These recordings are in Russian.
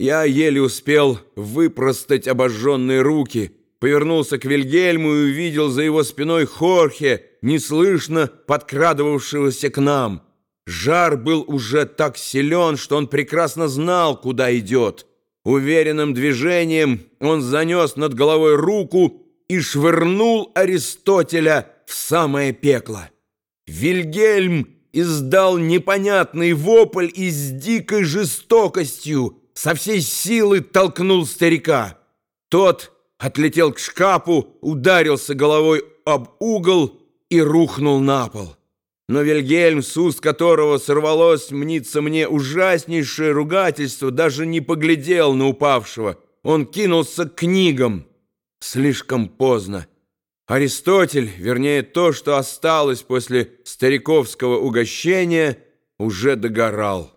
Я еле успел выпростать обожженные руки, повернулся к Вильгельму и увидел за его спиной Хорхе, неслышно подкрадывавшегося к нам. Жар был уже так силен, что он прекрасно знал, куда идет. Уверенным движением он занес над головой руку и швырнул Аристотеля в самое пекло. Вильгельм издал непонятный вопль и с дикой жестокостью со всей силы толкнул старика. Тот отлетел к шкафу, ударился головой об угол и рухнул на пол. Но Вильгельм, с уст которого сорвалось, мнится мне, ужаснейшее ругательство, даже не поглядел на упавшего. Он кинулся к книгам. Слишком поздно. Аристотель, вернее, то, что осталось после стариковского угощения, уже догорал.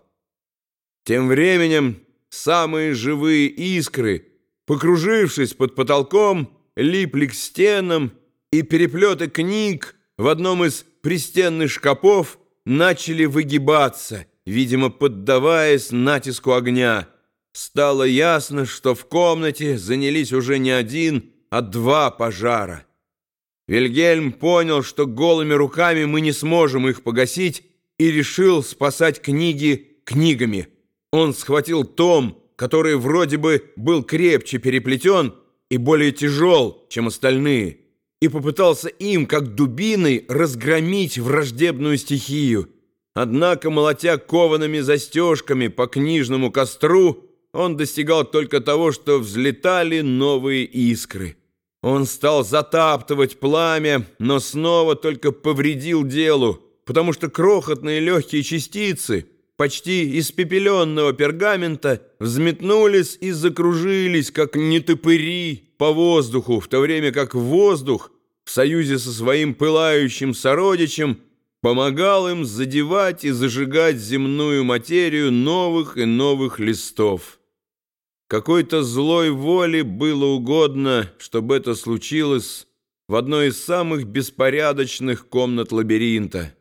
Тем временем самые живые искры, покружившись под потолком, липли к стенам, и переплеты книг в одном из пристенных шкапов начали выгибаться, видимо, поддаваясь натиску огня. Стало ясно, что в комнате занялись уже не один, а два пожара. Вильгельм понял, что голыми руками мы не сможем их погасить, и решил спасать книги книгами. Он схватил том, который вроде бы был крепче переплетен и более тяжел, чем остальные, и попытался им, как дубиной, разгромить враждебную стихию. Однако, молотя коваными застежками по книжному костру, он достигал только того, что взлетали новые искры. Он стал затаптывать пламя, но снова только повредил делу, потому что крохотные легкие частицы, почти испепеленного пергамента, взметнулись и закружились, как нетопыри, по воздуху, в то время как воздух в союзе со своим пылающим сородичем помогал им задевать и зажигать земную материю новых и новых листов. Какой-то злой воле было угодно, чтобы это случилось в одной из самых беспорядочных комнат лабиринта.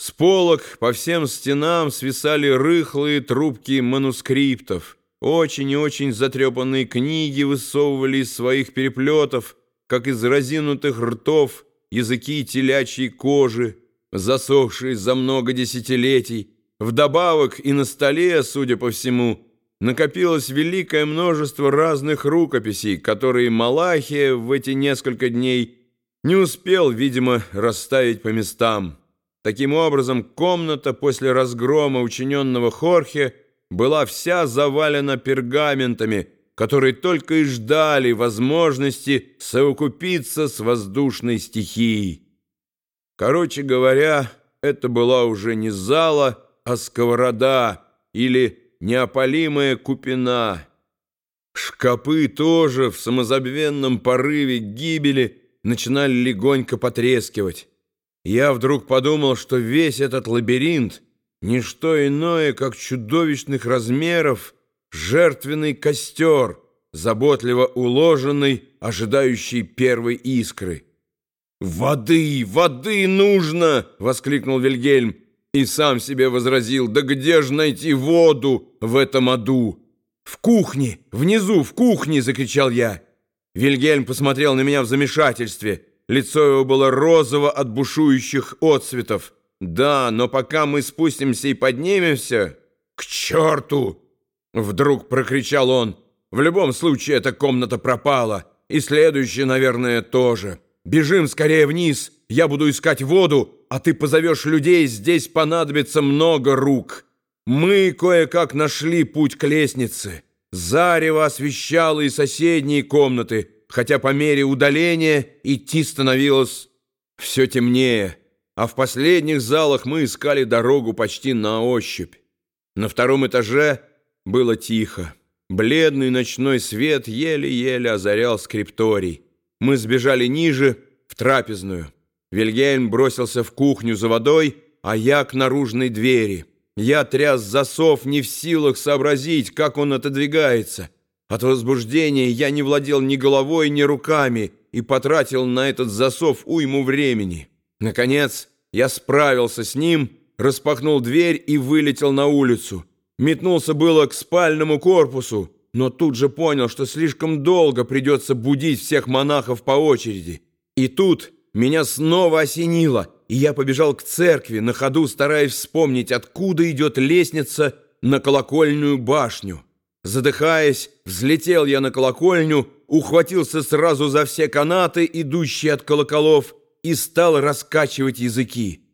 С полок по всем стенам свисали рыхлые трубки манускриптов. Очень и очень затрепанные книги высовывали из своих переплетов, как из разинутых ртов, языки телячьей кожи, засохшие за много десятилетий. Вдобавок и на столе, судя по всему, накопилось великое множество разных рукописей, которые Малахия в эти несколько дней не успел, видимо, расставить по местам. Таким образом, комната после разгрома учиненного Хорхе была вся завалена пергаментами, которые только и ждали возможности совокупиться с воздушной стихией. Короче говоря, это была уже не зала, а сковорода или неопалимая купина. Шкапы тоже в самозабвенном порыве гибели начинали легонько потрескивать. Я вдруг подумал, что весь этот лабиринт — не что иное, как чудовищных размеров жертвенный костер, заботливо уложенный, ожидающий первой искры. «Воды, воды нужно!» — воскликнул Вильгельм. И сам себе возразил, да где же найти воду в этом аду? «В кухне! Внизу, в кухне!» — закричал я. Вильгельм посмотрел на меня в замешательстве. Лицо его было розово от бушующих отцветов. «Да, но пока мы спустимся и поднимемся...» «К черту!» Вдруг прокричал он. «В любом случае эта комната пропала. И следующая, наверное, тоже. Бежим скорее вниз. Я буду искать воду, а ты позовешь людей, здесь понадобится много рук. Мы кое-как нашли путь к лестнице. Зарево освещало и соседние комнаты, хотя по мере удаления идти становилось все темнее, а в последних залах мы искали дорогу почти на ощупь. На втором этаже было тихо. Бледный ночной свет еле-еле озарял скрипторий. Мы сбежали ниже, в трапезную. Вильгельм бросился в кухню за водой, а я к наружной двери. Я тряс засов, не в силах сообразить, как он отодвигается. От возбуждения я не владел ни головой, ни руками и потратил на этот засов уйму времени. Наконец, я справился с ним, распахнул дверь и вылетел на улицу. Метнулся было к спальному корпусу, но тут же понял, что слишком долго придется будить всех монахов по очереди. И тут меня снова осенило, и я побежал к церкви, на ходу стараясь вспомнить, откуда идет лестница на колокольную башню. Задыхаясь, взлетел я на колокольню, ухватился сразу за все канаты, идущие от колоколов, и стал раскачивать языки.